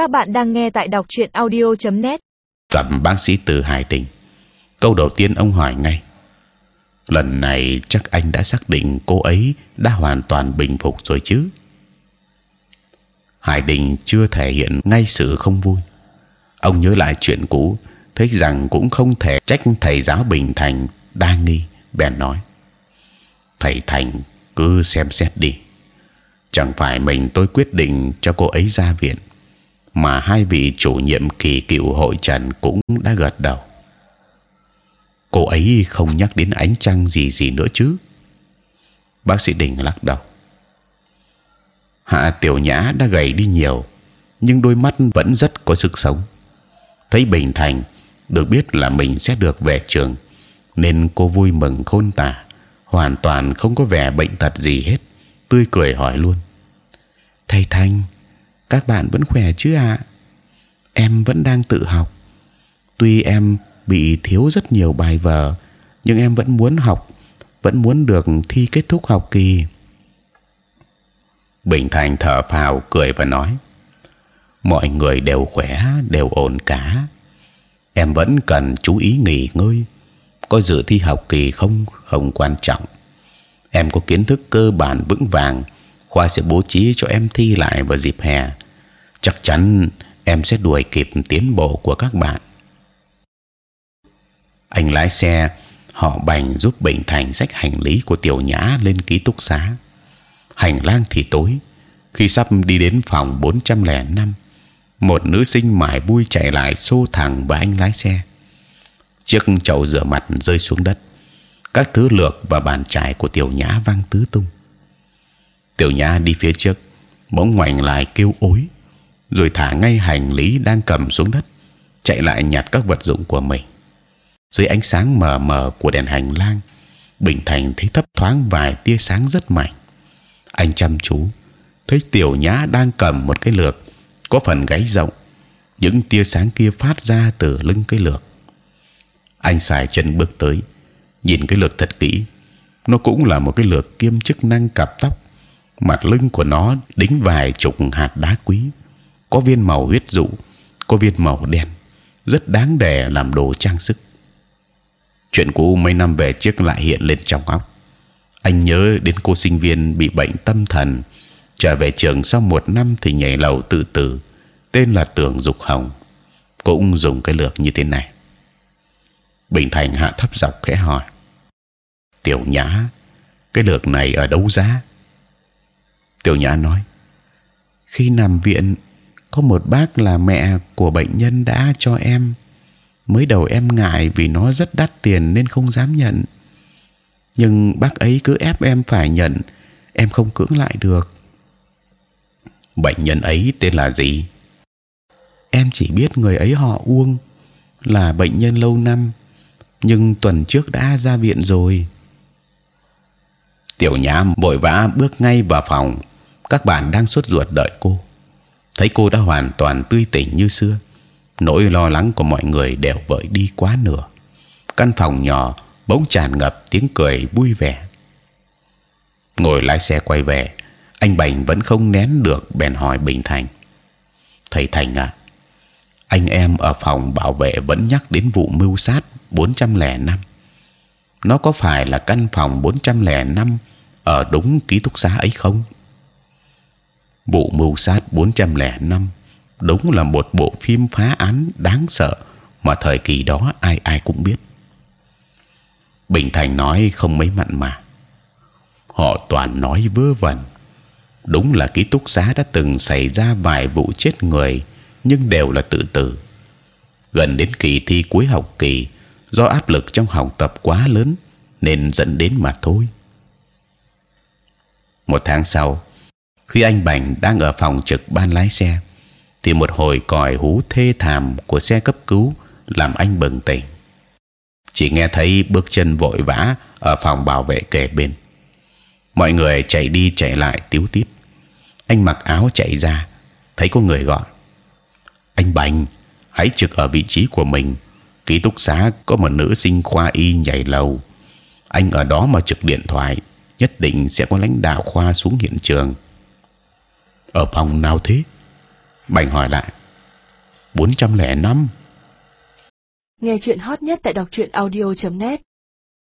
Các bạn đang nghe tại đọc truyện audio.net. gặp bác sĩ từ Hải Đình. Câu đầu tiên ông hỏi ngay. Lần này chắc anh đã xác định cô ấy đã hoàn toàn bình phục rồi chứ? Hải Đình chưa thể hiện ngay sự không vui. Ông nhớ lại chuyện cũ, thấy rằng cũng không thể trách thầy giáo Bình Thành đa nghi, bèn nói: thầy Thành cứ xem xét đi. Chẳng phải mình tôi quyết định cho cô ấy ra viện, mà hai vị chủ nhiệm kỳ cựu hội trần cũng đã gật đầu. Cô ấy không nhắc đến ánh trăng gì gì nữa chứ? Bác sĩ Đình lắc đầu. Hạ Tiểu Nhã đã gầy đi nhiều, nhưng đôi mắt vẫn rất có sức sống. Thấy Bình Thành được biết là mình sẽ được về trường, nên cô vui mừng khôn tả, hoàn toàn không có vẻ bệnh tật gì hết, tươi cười hỏi luôn. Thầy Thanh các bạn vẫn khỏe chứ ạ? Em vẫn đang tự học. Tuy em bị thiếu rất nhiều bài vở, nhưng em vẫn muốn học, vẫn muốn được thi kết thúc học kỳ. Bình Thành thở phào cười và nói: mọi người đều khỏe, đều ổn cả. Em vẫn cần chú ý nghỉ ngơi. Có dự thi học kỳ không không quan trọng. Em có kiến thức cơ bản vững vàng, khoa sẽ bố trí cho em thi lại vào dịp hè. Chắc chắn em sẽ đuổi kịp tiến bộ của các bạn. Anh lái xe họ bành giúp Bình Thành xách hành lý của Tiểu Nhã lên ký túc xá. Hành lang thì tối. Khi sắp đi đến phòng 405 một nữ sinh mải vui chạy lại xô thẳng và anh lái xe. Chiếc chậu rửa mặt rơi xuống đất, các thứ lược và bàn chải của Tiểu Nhã văng tứ tung. Tiểu Nhã đi phía trước, bỗng ngoảnh lại kêu ối, rồi thả ngay hành lý đang cầm xuống đất, chạy lại nhặt các vật dụng của mình. Dưới ánh sáng mờ mờ của đèn hành lang, Bình Thành thấy thấp thoáng vài tia sáng rất mạnh. Anh chăm chú thấy Tiểu Nhã đang cầm một cái lược có phần gáy rộng, những tia sáng kia phát ra từ lưng cái lược. Anh xài chân bước tới, nhìn cái lược thật kỹ. Nó cũng là một cái lược kiêm chức năng cặp tóc. Mặt lưng của nó đính vài chục hạt đá quý, có viên màu huyết dụ, có viên màu đen, rất đáng để làm đồ trang sức. Chuyện cũ mấy năm về trước lại hiện lên trong óc. Anh nhớ đến cô sinh viên bị bệnh tâm thần trở về trường sau một năm thì nhảy lầu tự tử tên là Tưởng Dục Hồng cũng dùng cái lược như thế này. Bình Thành hạ thấp giọng khẽ hỏi: Tiểu Nhã, cái lược này ở đâu giá? Tiểu Nhã nói: Khi nằm viện, có một bác là mẹ của bệnh nhân đã cho em. Mới đầu em ngại vì nó rất đắt tiền nên không dám nhận. Nhưng bác ấy cứ ép em phải nhận, em không cưỡng lại được. Bệnh nhân ấy tên là gì? Em chỉ biết người ấy họ uông là bệnh nhân lâu năm nhưng tuần trước đã ra viện rồi. Tiểu nhã vội vã bước ngay vào phòng. Các bạn đang sốt ruột đợi cô thấy cô đã hoàn toàn tươi tỉnh như xưa, nỗi lo lắng của mọi người đều vơi đi quá nửa. Căn phòng nhỏ bỗng tràn ngập tiếng cười vui vẻ. Ngồi lái xe quay về, anh Bành vẫn không nén được bèn hỏi Bình Thành. Thầy Thành à anh em ở phòng bảo vệ vẫn nhắc đến vụ mưu sát 405 nó có phải là căn phòng 405 ở đúng ký túc xá ấy không? Vụ mưu sát 405 đúng là một bộ phim phá án đáng sợ mà thời kỳ đó ai ai cũng biết. Bình Thành nói không mấy mặn mà. Họ toàn nói vớ vẩn. Đúng là ký túc xá đã từng xảy ra vài vụ chết người, nhưng đều là tự tử. Gần đến kỳ thi cuối học kỳ, do áp lực trong học tập quá lớn nên dẫn đến mà thôi. Một tháng sau khi anh Bành đang ở phòng trực ban lái xe, thì một hồi còi hú thê thảm của xe cấp cứu làm anh bừng tỉnh. Chỉ nghe thấy bước chân vội vã ở phòng bảo vệ kề bên. Mọi người chạy đi chạy lại tiếu tít. Anh mặc áo chạy ra, thấy có người gọi. Anh bành, hãy trực ở vị trí của mình. Ký túc xá có một nữ sinh khoa y nhảy lầu. Anh ở đó mà trực điện thoại, nhất định sẽ có lãnh đạo khoa xuống hiện trường ở phòng nào thế? Bành hỏi lại. 405 Nghe chuyện hot nhất tại đọc truyện audio.net